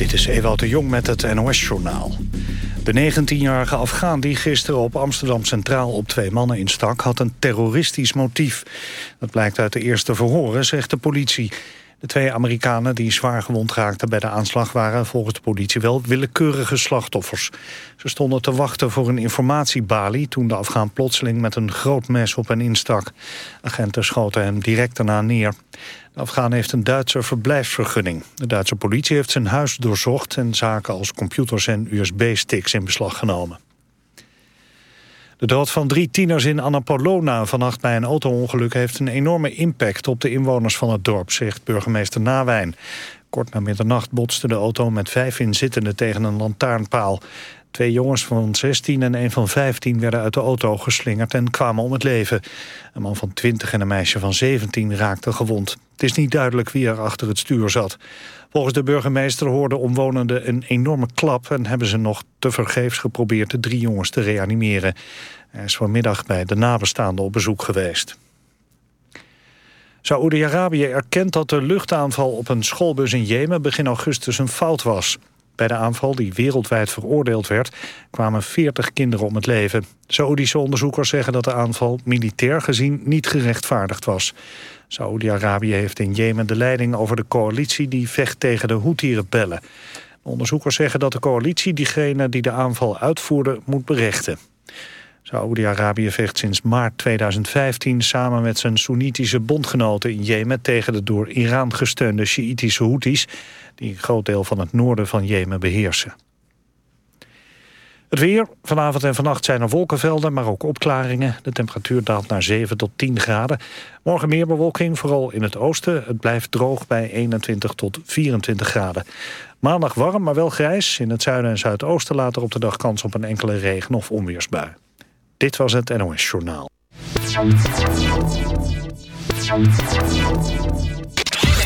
Dit is Ewout de Jong met het NOS-journaal. De 19-jarige Afghaan die gisteren op Amsterdam Centraal op twee mannen instak... had een terroristisch motief. Dat blijkt uit de eerste verhoren, zegt de politie. De twee Amerikanen die zwaar gewond raakten bij de aanslag... waren volgens de politie wel willekeurige slachtoffers. Ze stonden te wachten voor een informatiebalie... toen de Afghaan plotseling met een groot mes op hen instak. Agenten schoten hem direct daarna neer. De Afghaan heeft een Duitse verblijfsvergunning. De Duitse politie heeft zijn huis doorzocht... en zaken als computers en USB-sticks in beslag genomen. De dood van drie tieners in Annapolona vannacht bij een auto-ongeluk... heeft een enorme impact op de inwoners van het dorp, zegt burgemeester Nawijn. Kort na middernacht botste de auto met vijf inzittenden tegen een lantaarnpaal. Twee jongens van 16 en een van 15 werden uit de auto geslingerd en kwamen om het leven. Een man van 20 en een meisje van 17 raakten gewond. Het is niet duidelijk wie er achter het stuur zat. Volgens de burgemeester hoorden omwonenden een enorme klap... en hebben ze nog tevergeefs geprobeerd de drie jongens te reanimeren. Hij is vanmiddag bij de nabestaanden op bezoek geweest. Saoedi-Arabië erkent dat de luchtaanval op een schoolbus in Jemen begin augustus een fout was. Bij de aanval, die wereldwijd veroordeeld werd, kwamen 40 kinderen om het leven. Saoedische onderzoekers zeggen dat de aanval militair gezien niet gerechtvaardigd was. Saoedi-Arabië heeft in Jemen de leiding over de coalitie die vecht tegen de Houthi-rebellen. Onderzoekers zeggen dat de coalitie diegene die de aanval uitvoerde moet berechten. Saoedi-Arabië vecht sinds maart 2015 samen met zijn Soenitische bondgenoten in Jemen tegen de door Iran gesteunde Sjiitische Houthis die een groot deel van het noorden van Jemen beheersen. Het weer. Vanavond en vannacht zijn er wolkenvelden, maar ook opklaringen. De temperatuur daalt naar 7 tot 10 graden. Morgen meer bewolking, vooral in het oosten. Het blijft droog bij 21 tot 24 graden. Maandag warm, maar wel grijs. In het zuiden en zuidoosten later op de dag kans op een enkele regen- of onweersbui. Dit was het NOS Journaal.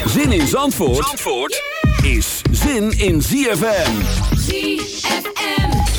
Zin in Zandvoort, Zandvoort? is zin in ZFM. ZFM.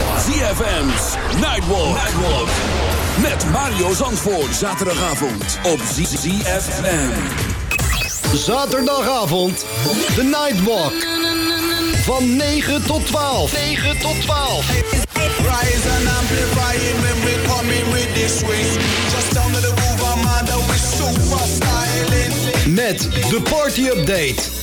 ZFM's Nightwalk. Nightwalk. Met Mario Zandvoort. Zaterdagavond op ZFM. Zaterdagavond, de Nightwalk. Van 9 tot 12. 9 tot 12. Rise and amplify it when we come in with this swing. Just down to the groove, I'm under with super styling. Met de party update.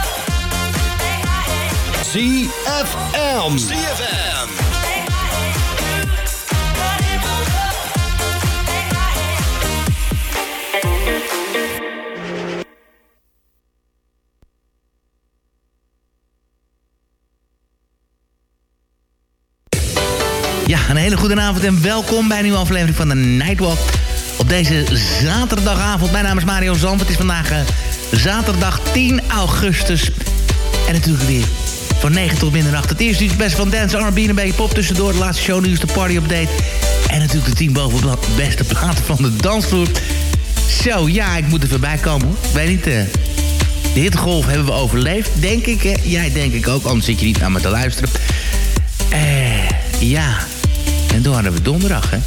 ZFM. ZFM. Ja, een hele goede avond en welkom bij een nieuwe aflevering van de Nightwalk. Op deze zaterdagavond. Mijn naam is Mario Zand. Het is vandaag eh, zaterdag 10 augustus. En natuurlijk weer van 9 tot middernacht. Het eerste uur best van dance, R&B en een beetje pop tussendoor. De laatste shownieuws, de party update. En natuurlijk de 10 boven beste platen van de dansvloer. Zo, ja, ik moet er voorbij komen hoor. Weet niet... eh De hittegolf hebben we overleefd, denk ik. Jij denk ik ook, anders zit je niet naar me te luisteren. Eh, ja. En toen hadden we donderdag, hè.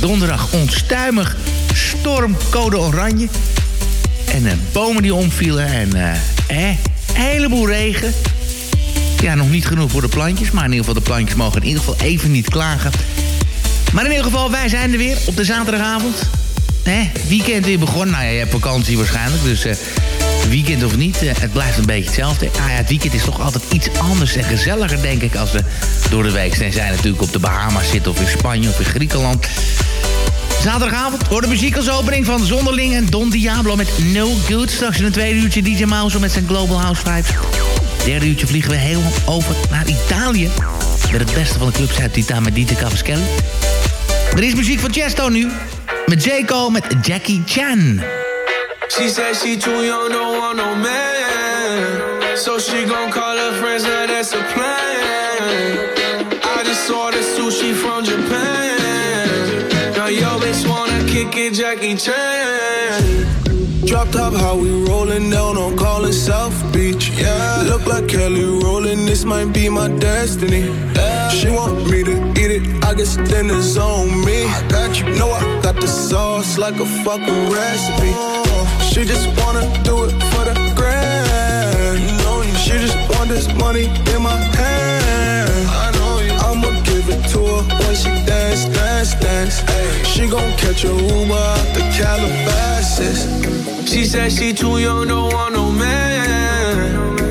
Donderdag onstuimig stormcode oranje. En uh, bomen die omvielen en uh, eh, een heleboel regen. Ja, nog niet genoeg voor de plantjes, maar in ieder geval de plantjes mogen in ieder geval even niet klagen. Maar in ieder geval, wij zijn er weer op de zaterdagavond. Hè, weekend weer begonnen. Nou ja, je hebt vakantie waarschijnlijk, dus... Uh, weekend of niet, uh, het blijft een beetje hetzelfde. Ah ja, het weekend is toch altijd iets anders en gezelliger, denk ik... als we door de week zijn. Zij natuurlijk op de Bahama's zitten of in Spanje of in Griekenland. Zaterdagavond hoor de muziek als opening van Zonderling en Don Diablo met No Good. Straks in een tweede uurtje DJ Mouse met zijn Global House Vibes. Derde uurtje vliegen we helemaal over naar Italië. Met het beste van de clubs uit Italië met DJ Cavaschelli. Er is muziek van Chesto nu. Met J. Cole met Jackie Chan. She said she too young, don't want no man. So she gon' call her friends, now that's a plan. I just saw the sushi from Japan. Now yo bitch wanna kick it, Jackie Chan. Drop top, how we rollin' down on callin' South Beach. Yeah, look like Kelly rollin', this might be my destiny. Yeah. She want me to eat it, I guess it's on me. I got you, know I got the sauce like a fucking recipe. She just wanna do it for the grand. You know. She just want this money in my hand. I know you. I'ma give it to her when she dance, dance, dance. Ay. She gon' catch a Uber out the Calabasas. She said she too young, don't want no man.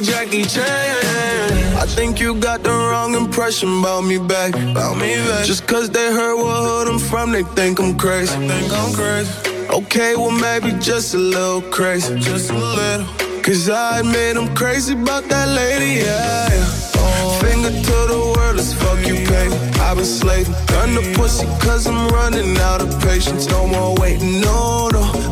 Jackie Chan. I think you got the wrong impression about me back. About me back. Just cause they heard what hood I'm from, they think I'm crazy. Think I'm crazy. Okay, well maybe just a little crazy. Just a little. Cause I admit I'm crazy about that lady, yeah. Oh. Finger to the world, as fuck you pay. I've been slaving, done the pussy cause I'm running out of patience. No more waiting, no, no.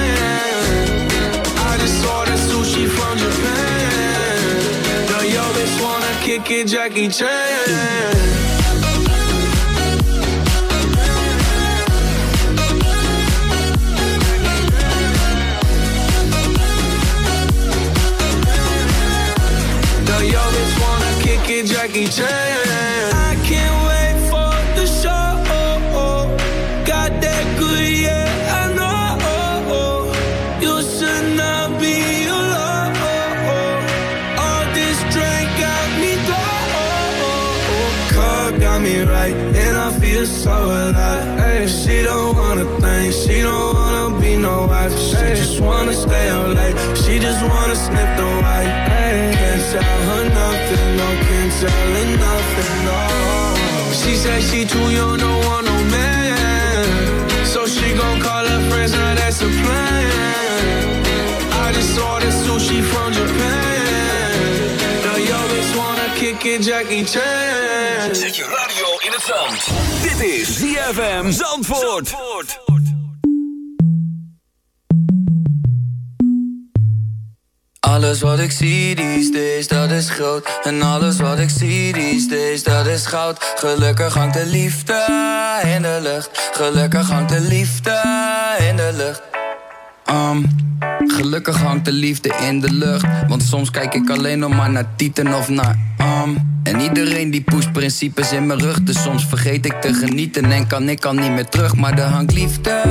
Japan. Now yo bitch wanna kick it, Jackie Chan. You Jackie Chan. Tell her nothing, no, can't tell her nothing, no. She said she too young, don't want no man. So she gon' call her friends, now that's a plan. I just the sushi from Japan. Now yo bitch wanna kick it, Jackie Chan. Zet je radio in het zand. Dit is ZFM Zandvoort. Zandvoort. Alles wat ik zie these days, dat is groot. En alles wat ik zie these days, dat is goud. Gelukkig hangt de liefde in de lucht. Gelukkig hangt de liefde in de lucht Um, gelukkig hangt de liefde in de lucht. Want soms kijk ik alleen nog maar naar Tieten of naar um. En iedereen die pusht principes in mijn rug. Dus soms vergeet ik te genieten en kan ik al niet meer terug. Maar er hangt liefde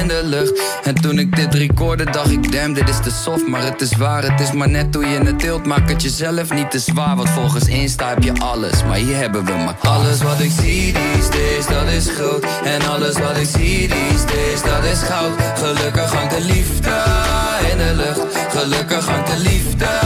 in de lucht. En toen ik dit recorde, dacht ik: damn, dit is te soft. Maar het is waar, het is maar net hoe je het deelt. Maak het jezelf niet te zwaar. Want volgens Insta heb je alles. Maar hier hebben we maar alles wat ik zie these days, dat is groot. En alles wat ik zie these days, dat is goud. Gelukkig hangt de liefde in de lucht. Gelukkig hangt de liefde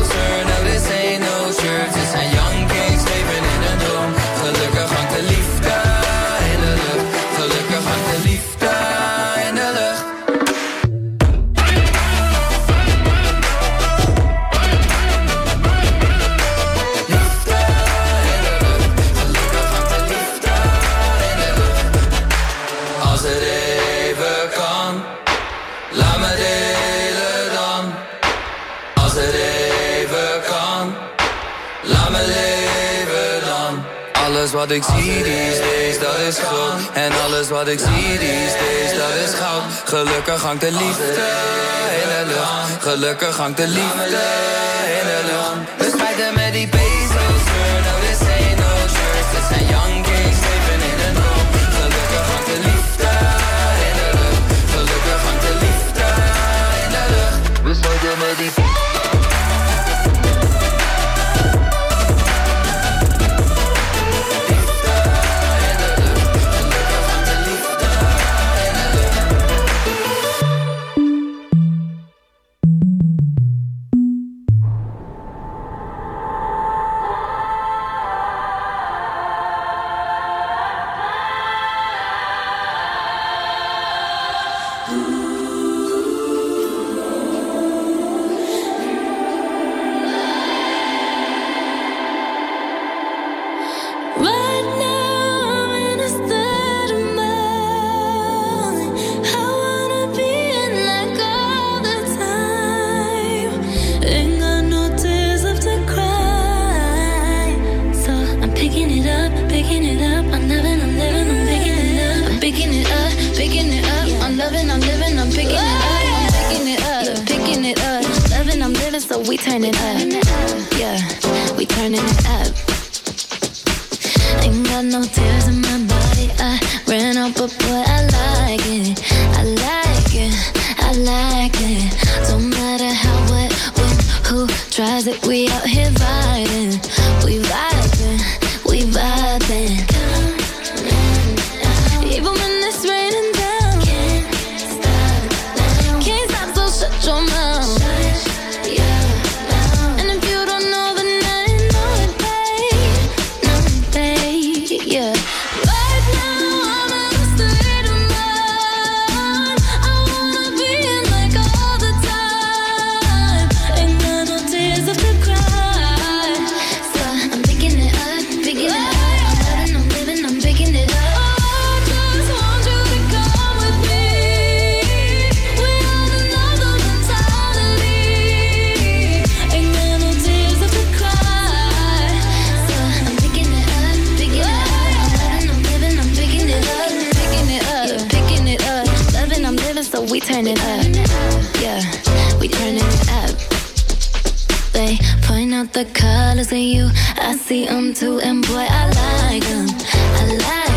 wat ik zie these days, dat is groot. En alles wat ik zie these days, dat is goud. Gelukkig hangt de liefde in de lucht. Gelukkig hangt de liefde in de lucht. Out the colors in you. I see them too, and boy, I like them. I like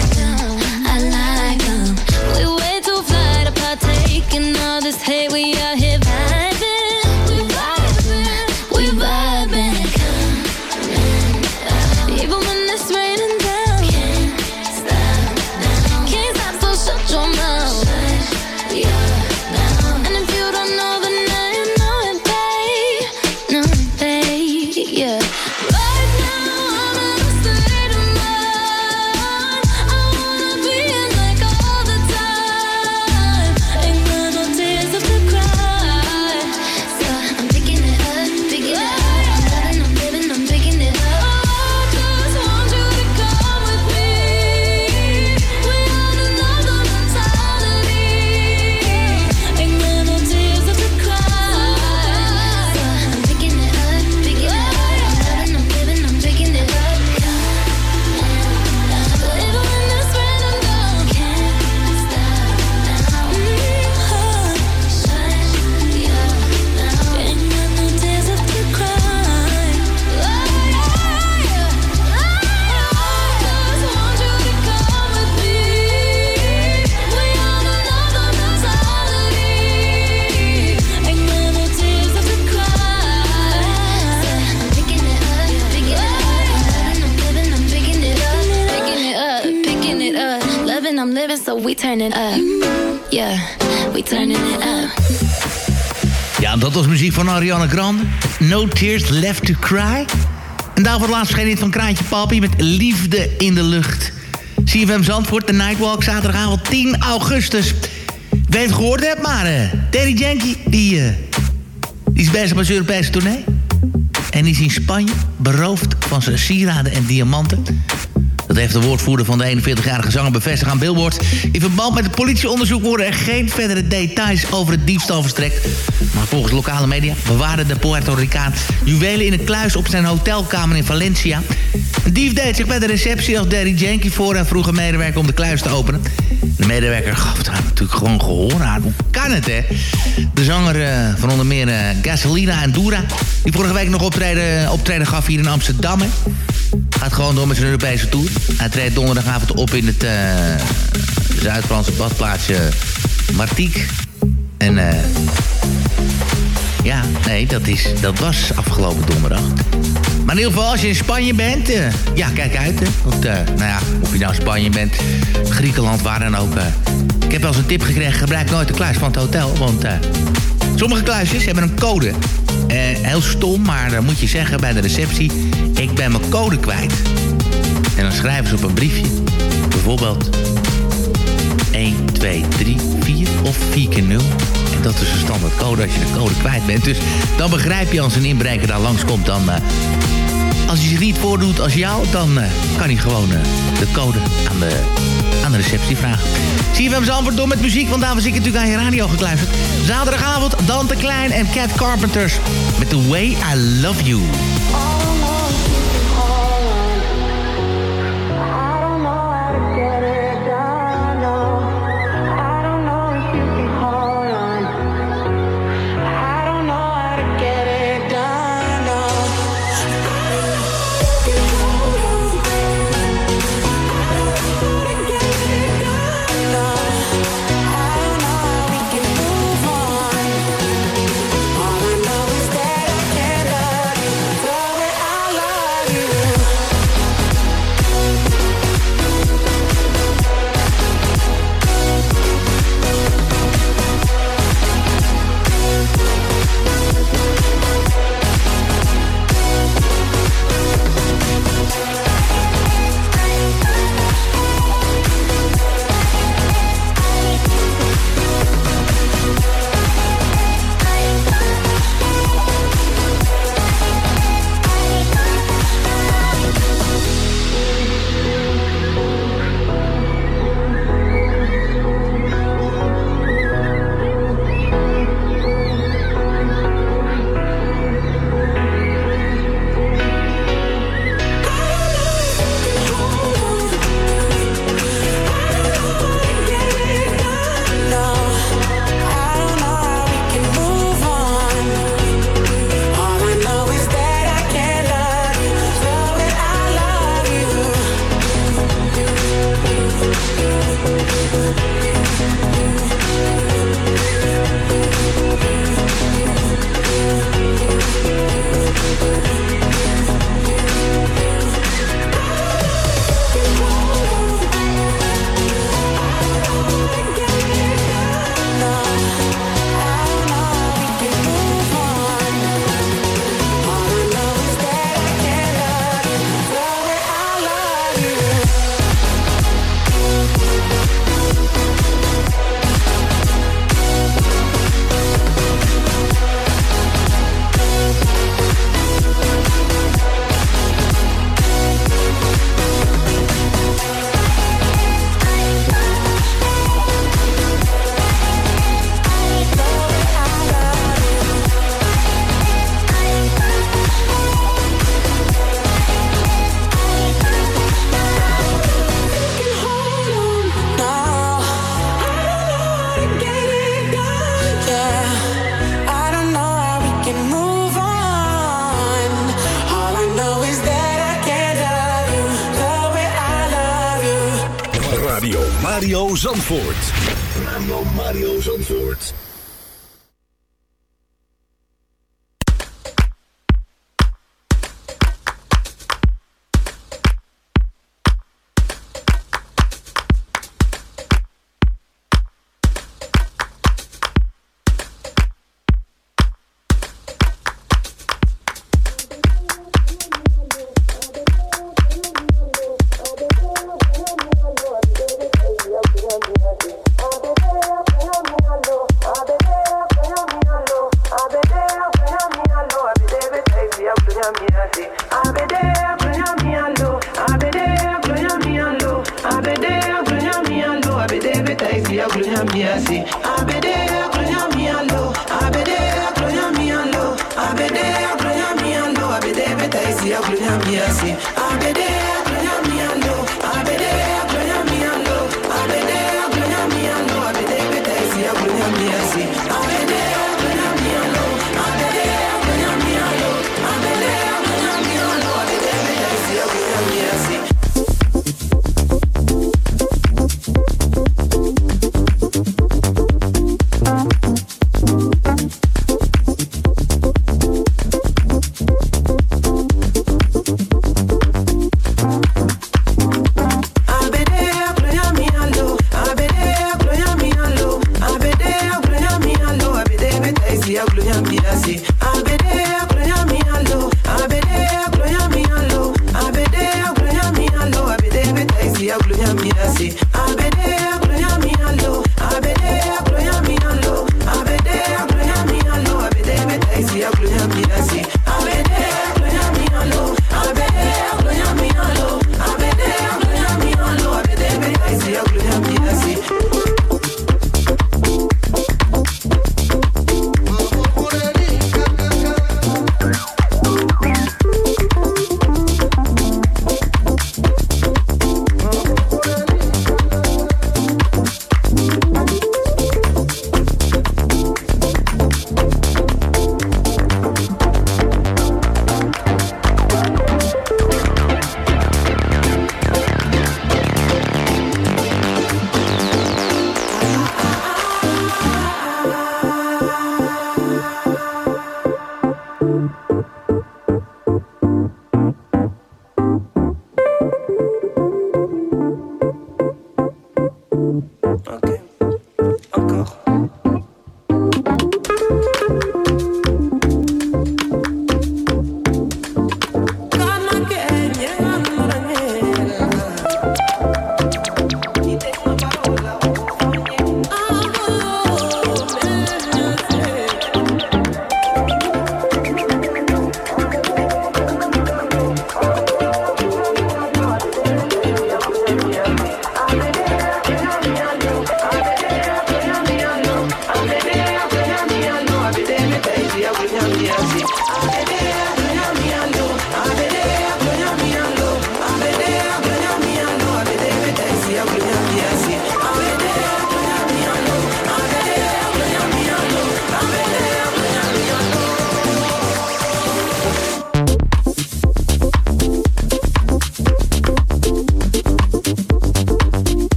dat was muziek van Ariana Grande. No Tears Left to Cry. En daarvoor laatst verscheen dit van Kraantje Papi met Liefde in de Lucht. CFM Zandvoort, de Nightwalk, zaterdagavond 10 augustus. Je het gehoord hebt, maar eh Daddy Yankee, die, eh, die is bezig met zijn Europese tournee. En die is in Spanje beroofd van zijn sieraden en diamanten. Dat heeft de woordvoerder van de 41-jarige zanger bevestigd aan Billboard. In verband met het politieonderzoek worden er geen verdere details over het diefstal verstrekt. Maar volgens lokale media bewaarde de Puerto Ricaan juwelen in een kluis op zijn hotelkamer in Valencia. Dief deed zich bij de receptie als Daddy Yankee voor en vroeg een medewerker om de kluis te openen. De medewerker gaf daar natuurlijk gewoon gehoor. Hoe kan het, hè? De zanger eh, van onder meer eh, Gasolina en Dura... die vorige week nog optreden, optreden gaf hier in Amsterdam, hè? Gaat gewoon door met zijn Europese tour. Hij treedt donderdagavond op in het eh, Zuid-Franse badplaatsje Martinique. En eh ja, nee, dat, is, dat was afgelopen donderdag. Maar in ieder geval, als je in Spanje bent, eh, ja, kijk uit. Hè. Want, eh, nou ja, of je nou in Spanje bent, Griekenland, waar dan ook. eh. ik heb wel eens een tip gekregen, gebruik nooit de kluis van het hotel. Want sommige kluisjes hebben een code. Heel stom, maar dan moet je zeggen bij de receptie... ik ben mijn code kwijt. En dan schrijven ze op een briefje. Bijvoorbeeld 1, 2, 3, 4 of 4 keer 0. Dat is een standaard code als je de code kwijt bent. Dus dan begrijp je als een inbreker daar langskomt... dan eh, als hij zich niet voordoet als jou... dan eh, kan hij gewoon eh, de code aan de, aan de receptie vragen. Zie je hem antwoord door met muziek, want daar was ik natuurlijk aan je radio gekluisterd. Zaterdagavond Dante Klein en Cat Carpenters met The Way I Love You.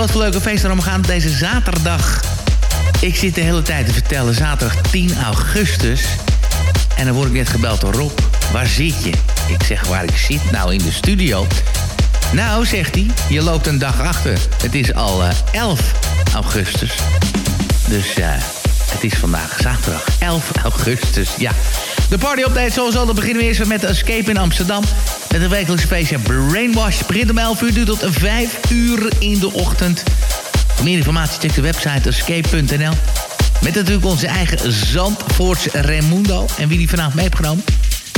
Wat voor leuke feesten er gaan deze zaterdag. Ik zit de hele tijd te vertellen, zaterdag 10 augustus. En dan word ik net gebeld door Rob. Waar zit je? Ik zeg waar ik zit, nou in de studio. Nou, zegt hij, je loopt een dag achter. Het is al uh, 11 augustus. Dus uh, het is vandaag zaterdag 11 augustus. Ja, de party update sowieso. Dan beginnen we eerst met Escape in Amsterdam. Met een wekelijkse feestje Brainwash. Begint om 11 uur, duurt tot 5 uur in de ochtend. Meer informatie check de website escape.nl. Met natuurlijk onze eigen Zandvoortse Raimundo. En wie die vanavond mee heeft genomen...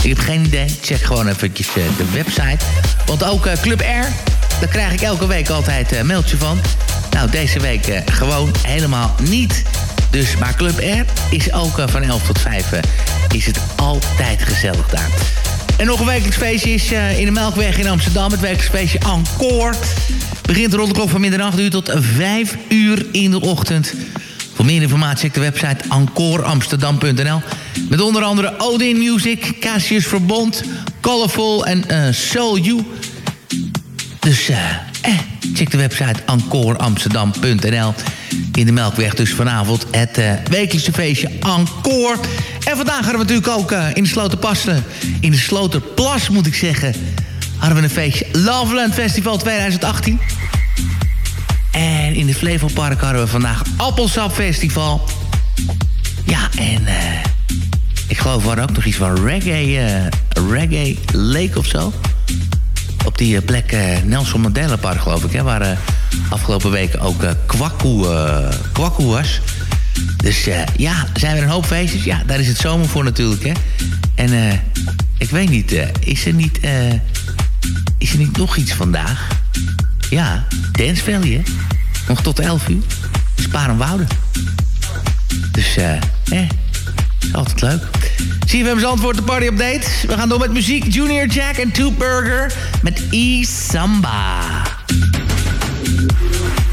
Ik heb geen idee. Check gewoon eventjes uh, de website. Want ook uh, Club R daar krijg ik elke week altijd een mailtje van. Nou, deze week eh, gewoon helemaal niet. Dus, maar Club R is ook eh, van 11 tot 5 eh, is het altijd gezellig daar. En nog een wekelijks feestje is eh, in de Melkweg in Amsterdam. Het wekelijks feestje Encore. Begint rond de klok van middernacht uur tot 5 uur in de ochtend. Voor meer informatie check de website encoreamsterdam.nl. Met onder andere Odin Music, Cassius Verbond, Colorful en eh Soul You. Dus eh, eh, check de website encoreamsterdam.nl. In de Melkweg dus vanavond het eh, wekelijkse feestje Encore. En vandaag hadden we natuurlijk ook eh, in de Sloterpassen, in de Sloterplas moet ik zeggen... hadden we een feestje Loveland Festival 2018. En in het Flevopark hadden we vandaag Appelsap Festival. Ja, en eh, ik geloof we hadden ook nog iets van reggae, reggae Lake of zo. Op die plek Nelson Mandela Park, geloof ik, hè, waar afgelopen weken ook eh kwakkoe, eh, kwakkoe was. Dus eh, ja, zijn er een hoop feestjes? Ja, daar is het zomer voor natuurlijk, hè. En eh, ik weet niet, is er niet, is er niet nog iets vandaag? Ja, Dance Valley, hè. Nog tot 11 uur. Sparenwouden. Dus, eh, eh, is altijd leuk. Zie je, we hebben antwoord de party update. We gaan door met muziek. Junior Jack en Two Burger met E Thank you.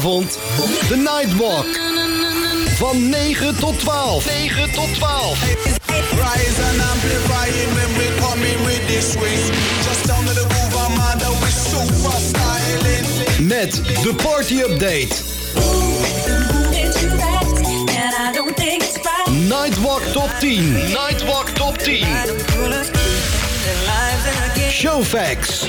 Zaterdagavond de Nightwalk. Van 9 tot 12. 9 tot 12. Rise and amplifying when we with this swing. Just down to the groove, I'm under with super styling. Met de party update. Nightwalk top 10. Nightwalk top 10. Showfax.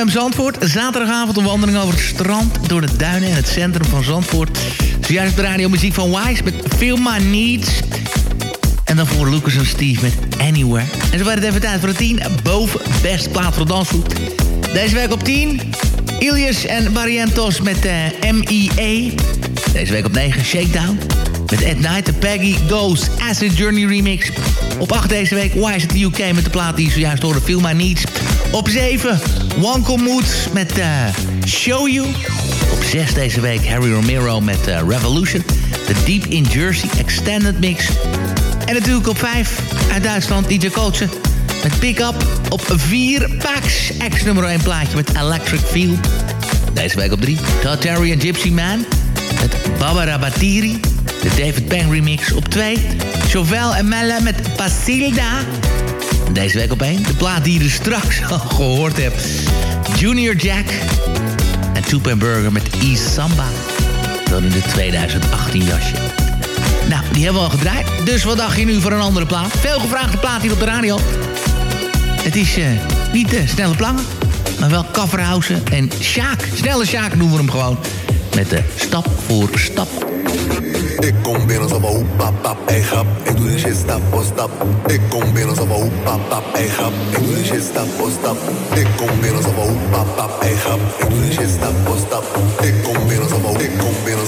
CFM Zandvoort. Zaterdagavond een wandeling over het strand, door de duinen en het centrum van Zandvoort. Zojuist de radio muziek van Wise met Feel My Needs. En dan voor Lucas en Steve met Anywhere. En zo werd het even tijd voor de 10 boven best plaat voor dansvoet. Deze week op 10 Ilias en Barrientos met uh, M.I.E. Deze week op 9 Shakedown. Met Ed Knight, de Peggy Goes Acid Journey remix. Op 8 deze week is it the UK met de plaat die zojuist hoorde, Feel My Needs. Op 7 Wanko Mood met uh, Show You. Op 6 deze week Harry Romero met uh, Revolution. The Deep in Jersey Extended Mix. En natuurlijk op 5 uit Duitsland DJ Coachen met Pick Up. Op 4 Pax X nummer 1 plaatje met Electric Feel. Deze week op 3 Todd Terry en Gypsy Man met Barbara Batiri. De David Peng remix op 2. Chauvel en Melle met Pasilda. Deze week op 1 de plaat die je er straks al gehoord hebt. Junior Jack en Toep Burger met East Samba. Dan in de 2018 jasje. Nou, die hebben we al gedraaid. Dus wat dacht je nu voor een andere plaat? Veel gevraagde plaat hier op de radio. Het is uh, niet de snelle plangen, maar wel Kafferhausen en Sjaak. Snelle Sjaak noemen we hem gewoon. Met de stap voor stap. Ik kom binnen zo pap, ey grap. Ik doe stap voor stap. Ik kom binnen zo pap, ey grap. Ik doe shit stap voor stap. Ik kom binnen zo pap, ey grap. Ik doe shit stap voor stap. Ik kom binnen zo ik kom binnen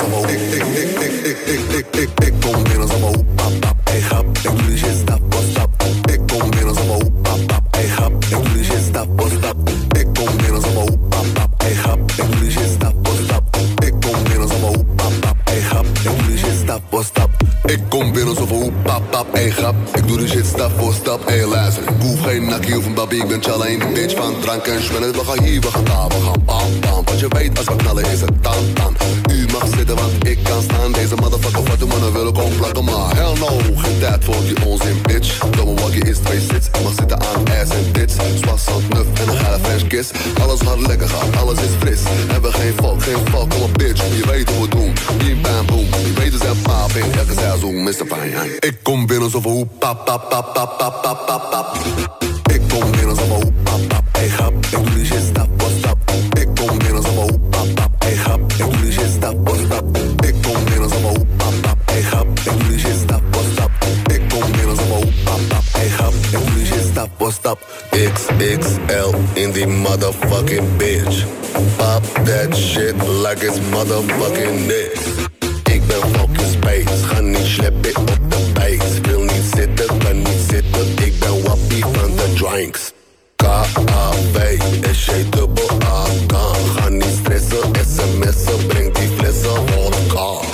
ik ben de bitch van drank en schwellen. We gaan hier, we gaan daar, we gaan bam bam. Want je weet, als we knallen is het dan dan. U mag zitten, want ik kan staan. Deze motherfucker wat de mannen willen komen plakken, maar hell no. Geen tijd voor die onzin, bitch. Domme waggie is twee sits. Mag zitten aan ass en tits. Zwas, nuf en een geile French kiss. Alles wat lekker gaat, alles is fris. Hebben geen fuck, geen fuck, kom op bitch. Je weet hoe we doen, bim bam boom. Je weet we zijn paap in elke seizoen, Mr. Fine. Ik kom binnen zo van hoe pap pap pap pap pap pap pap motherfucking. Ik ben fucking space, ga niet sleppen op de base. Wil niet zitten, kan niet zitten, ik ben wappie van de drinks. K-A-B, S-J-dubbel A-K. Ga niet stressen, sms'en, breng die flessen, elkaar.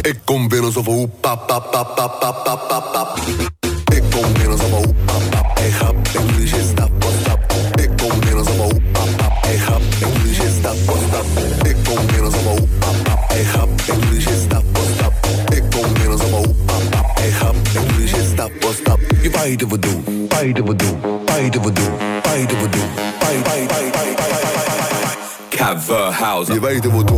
Ik kom binnen zo van hoe pap pap pap pap pap pap pap causa. Lleva y te botó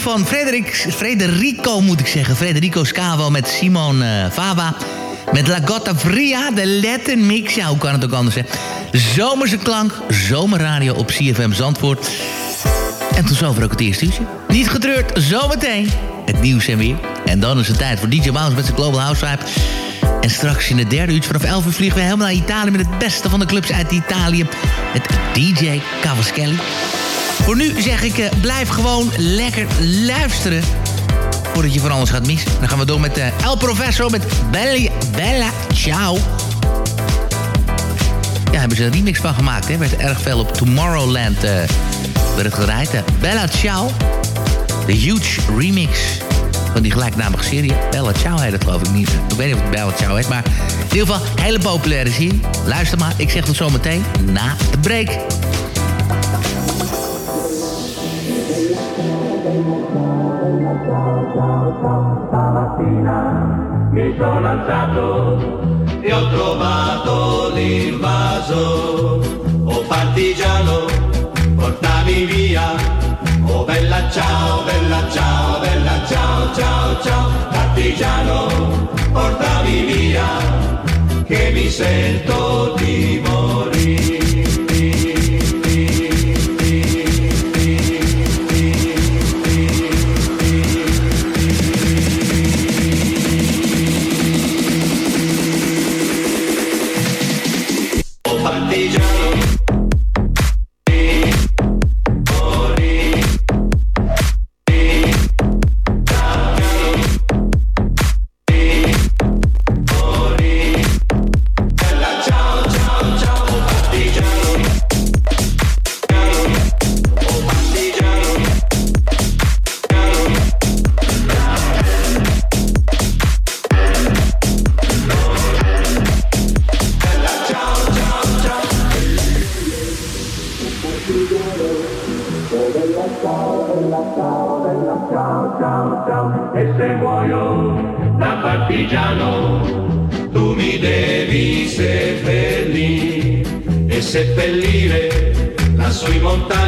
van Frederico, moet ik zeggen. Frederico Scavo met Simon uh, Fava. Met La Gotta Fria, de Latin Mix. Ja, hoe kan het ook anders zijn? Zomerse klank, zomerradio op CFM Zandvoort. En tot zover ook het eerste uurtje. Niet getreurd, zometeen het nieuws en weer. En dan is het tijd voor DJ Mouse met zijn Global House Vibe. En straks in het derde uurtje vanaf 11 uur vliegen we helemaal naar Italië... met het beste van de clubs uit Italië. Met DJ Cavaschelli. Voor nu zeg ik, uh, blijf gewoon lekker luisteren. Voordat je van alles gaat missen. Dan gaan we door met uh, El Professor met Bella, Ciao. Ja, hebben ze een remix van gemaakt. Hè? Werd erg veel op Tomorrowland uh, werd het. Bella Ciao. De huge remix van die gelijknamige serie. Bella Ciao heet het geloof ik niet. Ik weet niet of het Bella Ciao heet, maar in ieder geval hele populaire serie. Luister maar, ik zeg tot zometeen na de break. Stamattina mi sono alzato e ho trovato l'invaso. Oh partigiano, portami via. Oh bella ciao, bella ciao, bella ciao, ciao, ciao. Partigiano, portami via, che mi sento di morire. partigiano, tu mi devi seppellire e seppellire la sua montagna.